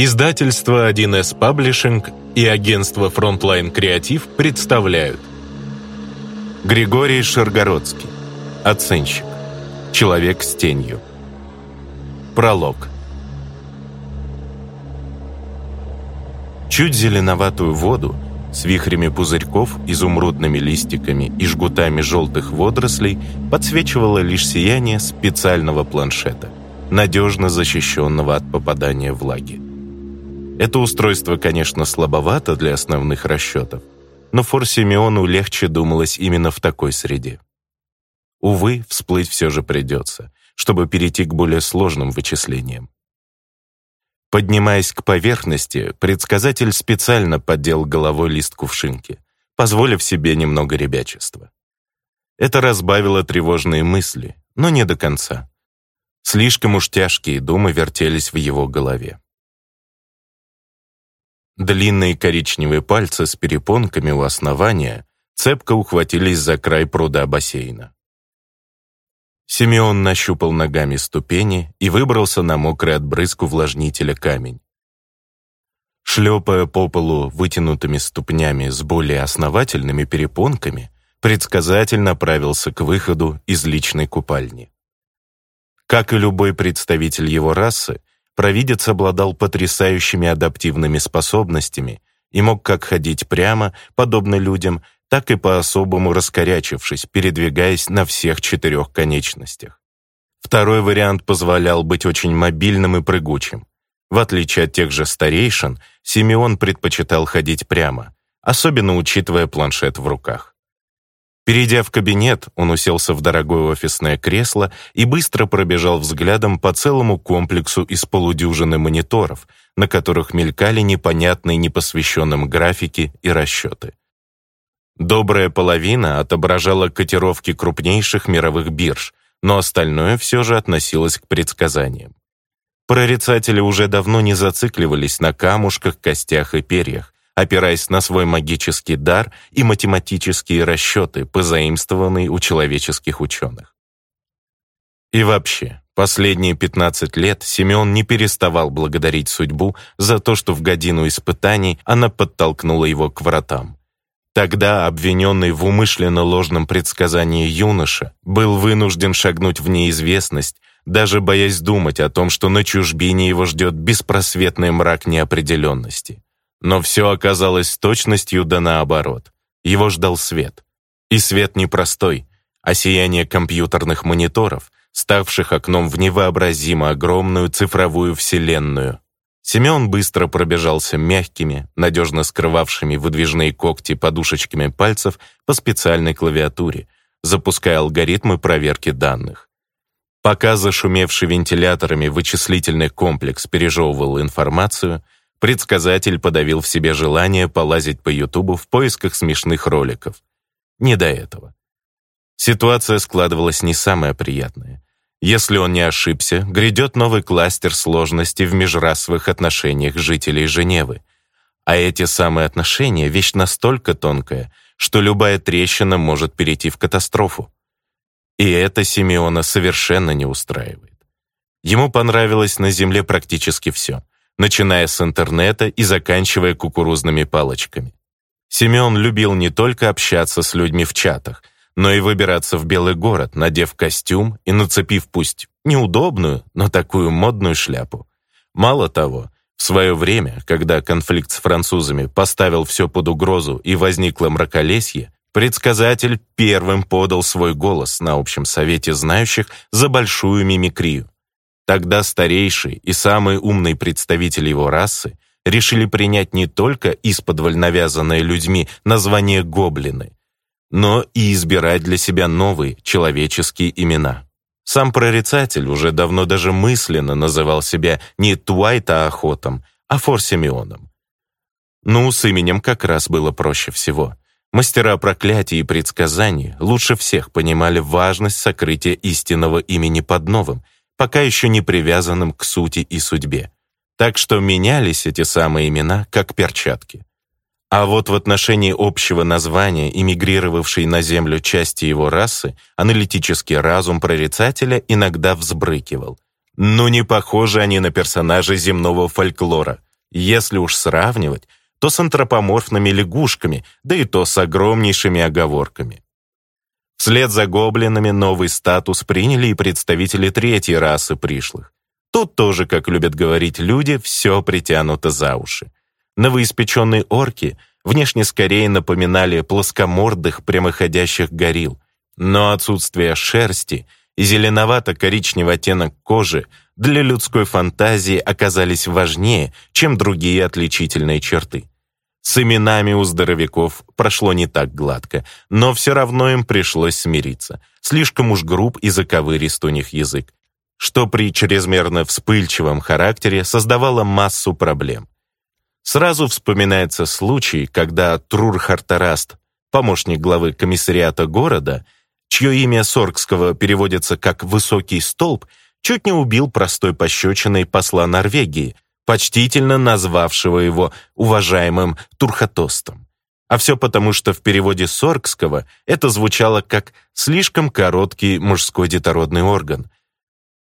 Издательство 1С Паблишинг и агентство Frontline Креатив представляют. Григорий Шаргородский Оценщик. Человек с тенью Пролог. Чуть зеленоватую воду с вихрями пузырьков, изумрудными листиками и жгутами желтых водорослей подсвечивало лишь сияние специального планшета, надежно защищенного от попадания влаги. Это устройство, конечно, слабовато для основных расчетов, но Фор Симеону легче думалось именно в такой среде. Увы, всплыть все же придется, чтобы перейти к более сложным вычислениям. Поднимаясь к поверхности, предсказатель специально поддел головой лист кувшинки, позволив себе немного ребячества. Это разбавило тревожные мысли, но не до конца. Слишком уж тяжкие думы вертелись в его голове. Длинные коричневые пальцы с перепонками у основания цепко ухватились за край пруда бассейна. Симеон нащупал ногами ступени и выбрался на мокрый от брызг увлажнителя камень. Шлепая по полу вытянутыми ступнями с более основательными перепонками, предсказательно направился к выходу из личной купальни. Как и любой представитель его расы, Провидец обладал потрясающими адаптивными способностями и мог как ходить прямо, подобно людям, так и по-особому раскорячившись, передвигаясь на всех четырех конечностях. Второй вариант позволял быть очень мобильным и прыгучим. В отличие от тех же старейшин, Симеон предпочитал ходить прямо, особенно учитывая планшет в руках. Перейдя в кабинет, он уселся в дорогое офисное кресло и быстро пробежал взглядом по целому комплексу из полудюжины мониторов, на которых мелькали непонятные непосвященным графики и расчеты. Добрая половина отображала котировки крупнейших мировых бирж, но остальное все же относилось к предсказаниям. Прорицатели уже давно не зацикливались на камушках, костях и перьях, опираясь на свой магический дар и математические расчеты, позаимствованные у человеческих ученых. И вообще, последние 15 лет Симеон не переставал благодарить судьбу за то, что в годину испытаний она подтолкнула его к вратам. Тогда обвиненный в умышленно ложном предсказании юноша был вынужден шагнуть в неизвестность, даже боясь думать о том, что на чужбине его ждет беспросветный мрак неопределенности. Но все оказалось с точностью да наоборот. Его ждал свет. И свет непростой, а сияние компьютерных мониторов, ставших окном в невообразимо огромную цифровую вселенную. Семен быстро пробежался мягкими, надежно скрывавшими выдвижные когти подушечками пальцев по специальной клавиатуре, запуская алгоритмы проверки данных. Пока зашумевший вентиляторами вычислительный комплекс пережевывал информацию — Предсказатель подавил в себе желание полазить по Ютубу в поисках смешных роликов. Не до этого. Ситуация складывалась не самая приятная. Если он не ошибся, грядет новый кластер сложности в межрасовых отношениях жителей Женевы. А эти самые отношения — вещь настолько тонкая, что любая трещина может перейти в катастрофу. И это Симеона совершенно не устраивает. Ему понравилось на Земле практически все — начиная с интернета и заканчивая кукурузными палочками. Семен любил не только общаться с людьми в чатах, но и выбираться в Белый город, надев костюм и нацепив пусть неудобную, но такую модную шляпу. Мало того, в свое время, когда конфликт с французами поставил все под угрозу и возникло мраколесье, предсказатель первым подал свой голос на общем совете знающих за большую мимикрию. Тогда старейший и самый умный представитель его расы решили принять не только исподволь навязанное людьми название «гоблины», но и избирать для себя новые человеческие имена. Сам прорицатель уже давно даже мысленно называл себя не Туайта Охотом, а Форсимеоном. Ну, с именем как раз было проще всего. Мастера проклятий и предсказаний лучше всех понимали важность сокрытия истинного имени под новым – пока еще не привязанным к сути и судьбе. Так что менялись эти самые имена, как перчатки. А вот в отношении общего названия эмигрировавшей на Землю части его расы аналитический разум прорицателя иногда взбрыкивал. Но не похожи они на персонажей земного фольклора. Если уж сравнивать, то с антропоморфными лягушками, да и то с огромнейшими оговорками. Вслед за гоблинами новый статус приняли и представители третьей расы пришлых. Тут тоже, как любят говорить люди, все притянуто за уши. Новоиспеченные орки внешне скорее напоминали плоскомордых прямоходящих горил, но отсутствие шерсти и зеленовато-коричневый оттенок кожи для людской фантазии оказались важнее, чем другие отличительные черты. С именами у здоровяков прошло не так гладко, но все равно им пришлось смириться. Слишком уж груб и заковырист у них язык, что при чрезмерно вспыльчивом характере создавало массу проблем. Сразу вспоминается случай, когда Трур Хартараст, помощник главы комиссариата города, чье имя Соргского переводится как «высокий столб», чуть не убил простой пощечиной посла Норвегии – почтительно назвавшего его уважаемым Турхотостом. А все потому, что в переводе соргского это звучало как «слишком короткий мужской детородный орган».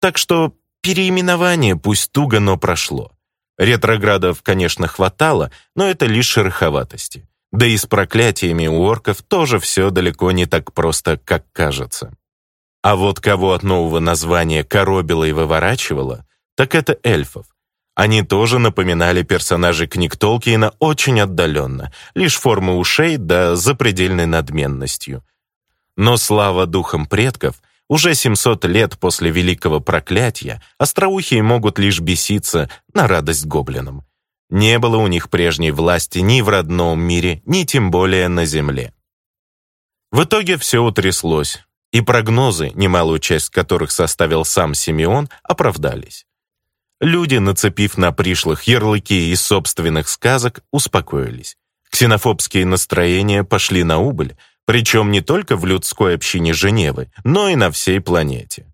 Так что переименование пусть туго, но прошло. Ретроградов, конечно, хватало, но это лишь шероховатости. Да и с проклятиями у орков тоже все далеко не так просто, как кажется. А вот кого от нового названия коробило и выворачивало, так это эльфов. Они тоже напоминали персонажей книг Толкиена очень отдаленно, лишь формы ушей да запредельной надменностью. Но слава духам предков, уже 700 лет после Великого Проклятия остроухие могут лишь беситься на радость гоблинам. Не было у них прежней власти ни в родном мире, ни тем более на земле. В итоге все утряслось, и прогнозы, немалую часть которых составил сам Симеон, оправдались. Люди, нацепив на пришлых ярлыки из собственных сказок, успокоились. Ксенофобские настроения пошли на убыль, причем не только в людской общине Женевы, но и на всей планете.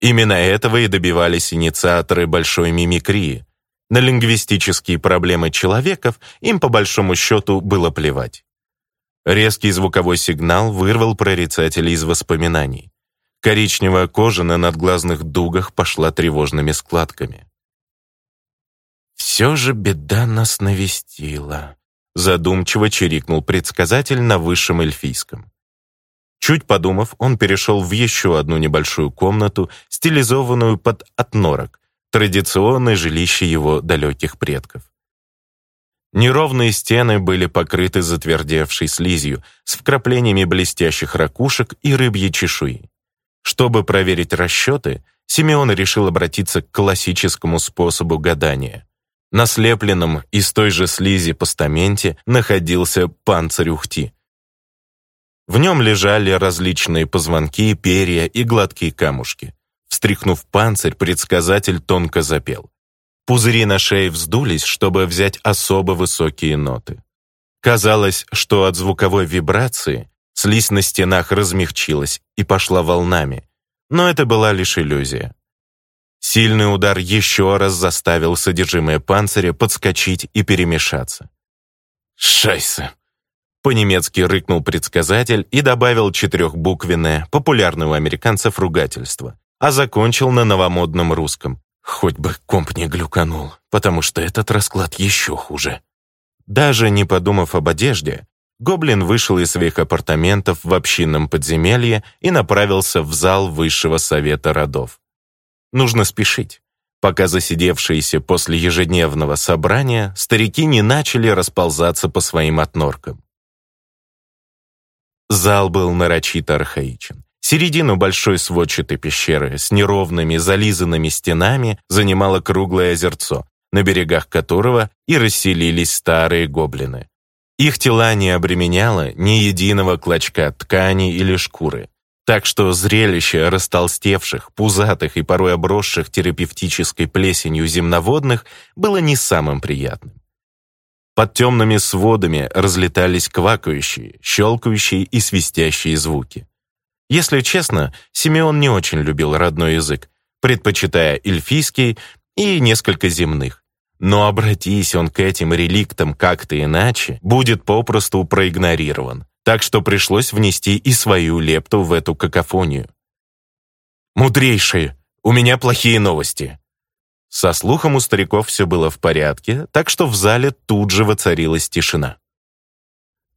Именно этого и добивались инициаторы большой мимикрии. На лингвистические проблемы человеков им по большому счету было плевать. Резкий звуковой сигнал вырвал прорицателей из воспоминаний. Коричневая кожа на надглазных дугах пошла тревожными складками. «Все же беда нас навестила», — задумчиво чирикнул предсказатель на высшем эльфийском. Чуть подумав, он перешел в еще одну небольшую комнату, стилизованную под отнорок, традиционное жилище его далеких предков. Неровные стены были покрыты затвердевшей слизью с вкраплениями блестящих ракушек и рыбьей чешуи. Чтобы проверить расчеты, Симеон решил обратиться к классическому способу гадания. На слепленном из той же слизи постаменте находился панцирь Ухти. В нем лежали различные позвонки, перья и гладкие камушки. Встряхнув панцирь, предсказатель тонко запел. Пузыри на шее вздулись, чтобы взять особо высокие ноты. Казалось, что от звуковой вибрации слизь на стенах размягчилась и пошла волнами, но это была лишь иллюзия. Сильный удар еще раз заставил содержимое панциря подскочить и перемешаться. «Шайся!» По-немецки рыкнул предсказатель и добавил четырехбуквенное, популярное у американцев ругательство, а закончил на новомодном русском. Хоть бы комп не глюканул, потому что этот расклад еще хуже. Даже не подумав об одежде, Гоблин вышел из своих апартаментов в общинном подземелье и направился в зал высшего совета родов. Нужно спешить, пока засидевшиеся после ежедневного собрания старики не начали расползаться по своим отноркам. Зал был нарочито архаичен. Середину большой сводчатой пещеры с неровными зализанными стенами занимало круглое озерцо, на берегах которого и расселились старые гоблины. Их тела не обременяло ни единого клочка ткани или шкуры так что зрелище растолстевших, пузатых и порой обросших терапевтической плесенью земноводных было не самым приятным. Под темными сводами разлетались квакающие, щелкающие и свистящие звуки. Если честно, Симеон не очень любил родной язык, предпочитая эльфийский и несколько земных. Но обратись он к этим реликтам как-то иначе, будет попросту проигнорирован так что пришлось внести и свою лепту в эту какофонию. «Мудрейшие, у меня плохие новости!» Со слухом у стариков все было в порядке, так что в зале тут же воцарилась тишина.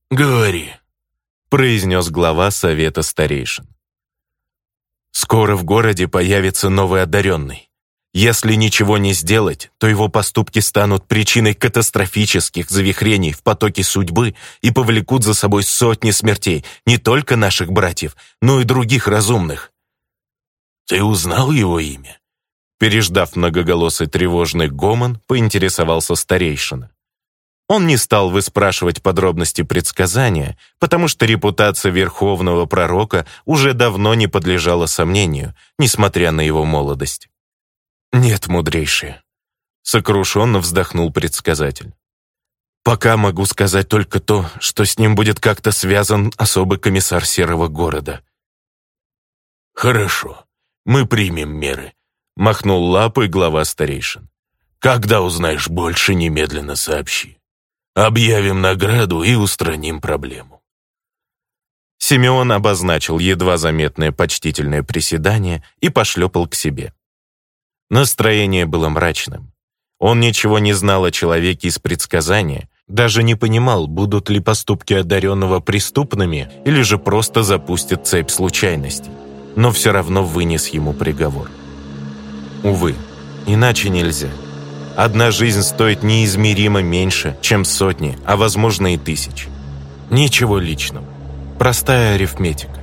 «Говори», — произнес глава Совета Старейшин. «Скоро в городе появится новый одаренный. Если ничего не сделать, то его поступки станут причиной катастрофических завихрений в потоке судьбы и повлекут за собой сотни смертей не только наших братьев, но и других разумных. «Ты узнал его имя?» Переждав многоголосый тревожный гомон, поинтересовался старейшина. Он не стал выспрашивать подробности предсказания, потому что репутация верховного пророка уже давно не подлежала сомнению, несмотря на его молодость. «Нет, мудрейшие», — сокрушенно вздохнул предсказатель. «Пока могу сказать только то, что с ним будет как-то связан особый комиссар Серого города». «Хорошо, мы примем меры», — махнул лапой глава старейшин. «Когда узнаешь больше, немедленно сообщи. Объявим награду и устраним проблему». Симеон обозначил едва заметное почтительное приседание и пошлепал к себе. Настроение было мрачным. Он ничего не знал о человеке из предсказания, даже не понимал, будут ли поступки одаренного преступными или же просто запустят цепь случайностей. Но все равно вынес ему приговор. Увы, иначе нельзя. Одна жизнь стоит неизмеримо меньше, чем сотни, а возможно и тысяч. Ничего личного. Простая арифметика.